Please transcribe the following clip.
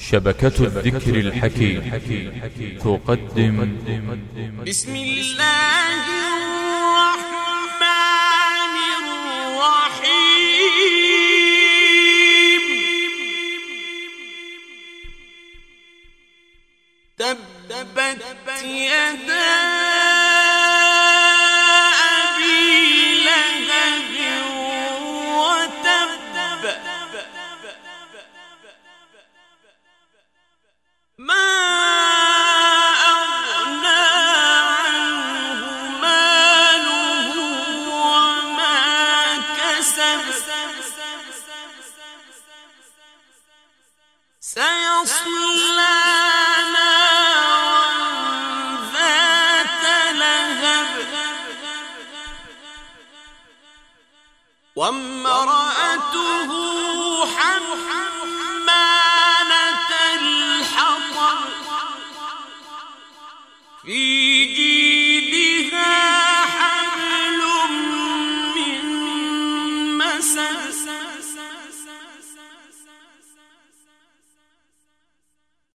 شبكة الذكر الحكيم تقدم. بسم الله الرحمن الرحيم. تبت يدا سيصلى نارا ذات لهب. وامرأته حمالة الحطب في